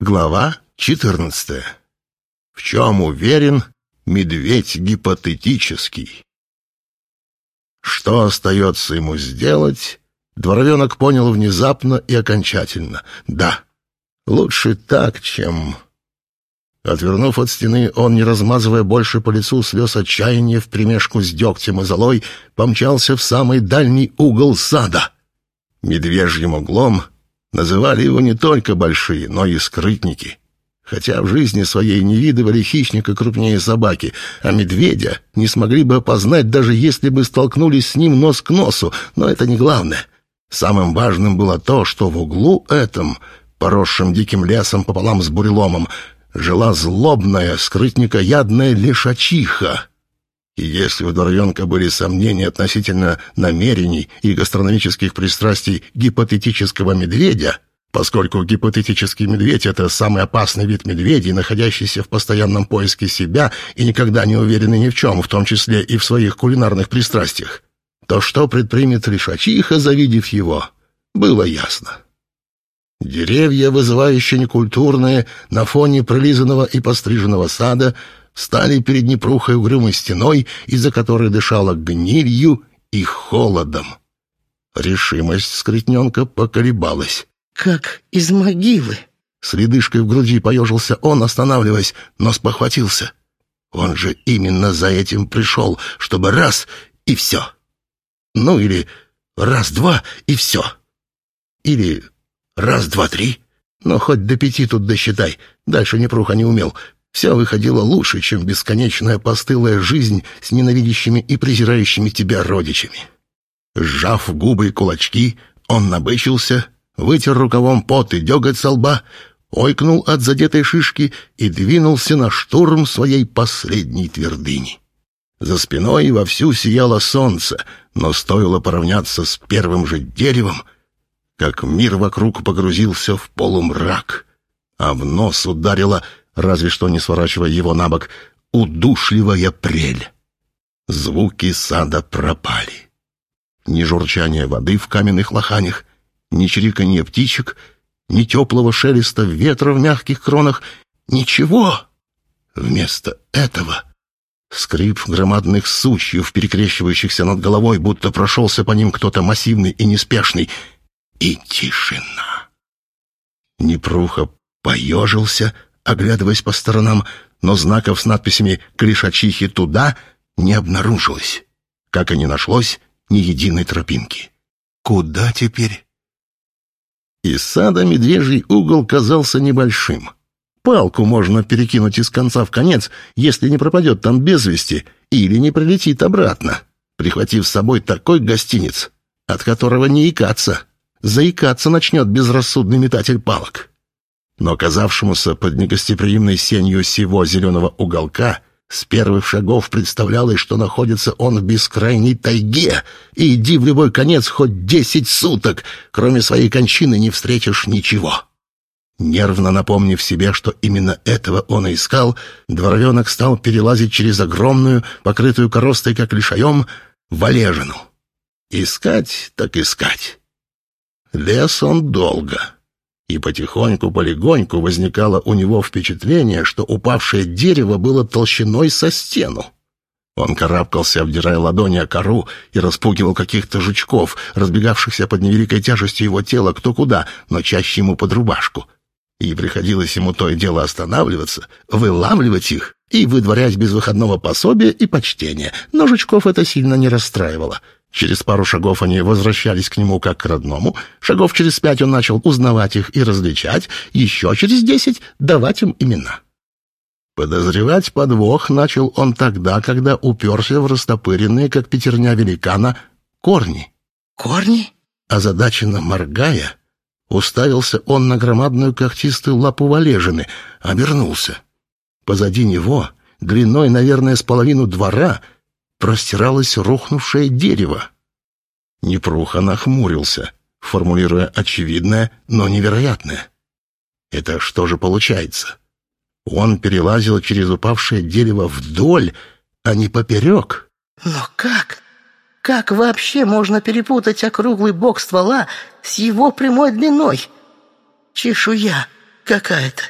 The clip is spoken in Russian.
Глава 14. В чем уверен медведь гипотетический? Что остается ему сделать, дворовенок понял внезапно и окончательно. Да, лучше так, чем... Отвернув от стены, он, не размазывая больше по лицу слез отчаяния вперемешку с дегтем и золой, помчался в самый дальний угол сада. Медвежьим углом Называли его не только большие, но и скрытники. Хотя в жизни своей не видывали хищника крупнее собаки, а медведя не смогли бы опознать, даже если бы столкнулись с ним нос к носу, но это не главное. Самым важным было то, что в углу этом, поросшем диким лесом пополам с буреломом, жила злобная, скрытникоядная лишачиха. И если у Дорвенка были сомнения относительно намерений и гастрономических пристрастий гипотетического медведя, поскольку гипотетический медведь — это самый опасный вид медведей, находящийся в постоянном поиске себя и никогда не уверенный ни в чем, в том числе и в своих кулинарных пристрастиях, то что предпримет Лишачиха, завидев его, было ясно. Деревья, вызывающие некультурные, на фоне пролизанного и постриженного сада — стали перед Непрухой угрюмой стеной, из-за которой дышала гнилью и холодом. Решимость скрытненка поколебалась. «Как из могилы!» С ледышкой в груди поежился он, останавливаясь, но спохватился. Он же именно за этим пришел, чтобы раз — и все. Ну или раз-два — и все. Или раз-два-три. Но хоть до пяти тут досчитай. Дальше Непруха не умел. Все выходило лучше, чем бесконечная постылая жизнь с ненавидящими и презирающими тебя родичами. Сжав губы и кулачки, он набычился, вытер рукавом пот и деготь со лба, ойкнул от задетой шишки и двинулся на штурм своей последней твердыни. За спиной вовсю сияло солнце, но стоило поравняться с первым же деревом, как мир вокруг погрузился в полумрак, а в нос ударило разве что не сворачивая его на бок, удушливая прель. Звуки сада пропали. Ни журчания воды в каменных лоханях, ни чириканье птичек, ни теплого шелеста ветра в мягких кронах, ничего. Вместо этого скрип громадных сучьев, перекрещивающихся над головой, будто прошелся по ним кто-то массивный и неспешный, и тишина. Непруха поежился, оглядываясь по сторонам, но знаков с надписями «Клишачихи туда» не обнаружилось. Как и не нашлось ни единой тропинки. Куда теперь? Из сада медвежий угол казался небольшим. Палку можно перекинуть из конца в конец, если не пропадет там без вести или не прилетит обратно, прихватив с собой такой гостиниц, от которого не икаться. Заикаться начнет безрассудный метатель палок но оказавшемуся под негостеприимной сенью сего зеленого уголка с первых шагов представлялось, что находится он в бескрайней тайге, и иди в любой конец хоть десять суток, кроме своей кончины не встретишь ничего. Нервно напомнив себе, что именно этого он и искал, дворовенок стал перелазить через огромную, покрытую коростой, как лишаем, валежину. Искать так искать. Лес он долго и потихоньку-полегоньку возникало у него впечатление, что упавшее дерево было толщиной со стену. Он карабкался, обдирая ладони о кору, и распугивал каких-то жучков, разбегавшихся под невеликой тяжестью его тела кто куда, но чаще ему под рубашку. И приходилось ему то и дело останавливаться, выламливать их и выдворять без выходного пособия и почтения, но жучков это сильно не расстраивало — Через пару шагов они возвращались к нему как к родному. Шагов через пять он начал узнавать их и различать. Еще через десять давать им имена. Подозревать подвох начал он тогда, когда уперся в растопыренные, как пятерня великана, корни. «Корни?» Озадаченно моргая, уставился он на громадную когтистую лапу валежины, обернулся. Позади него, длиной, наверное, с половину двора — простиралось рухнувшее дерево. Непруха нахмурился, формулируя очевидное, но невероятное. Это что же получается? Он перелазил через упавшее дерево вдоль, а не поперек. Но как? Как вообще можно перепутать округлый бок ствола с его прямой длиной? Чешуя, какая-то.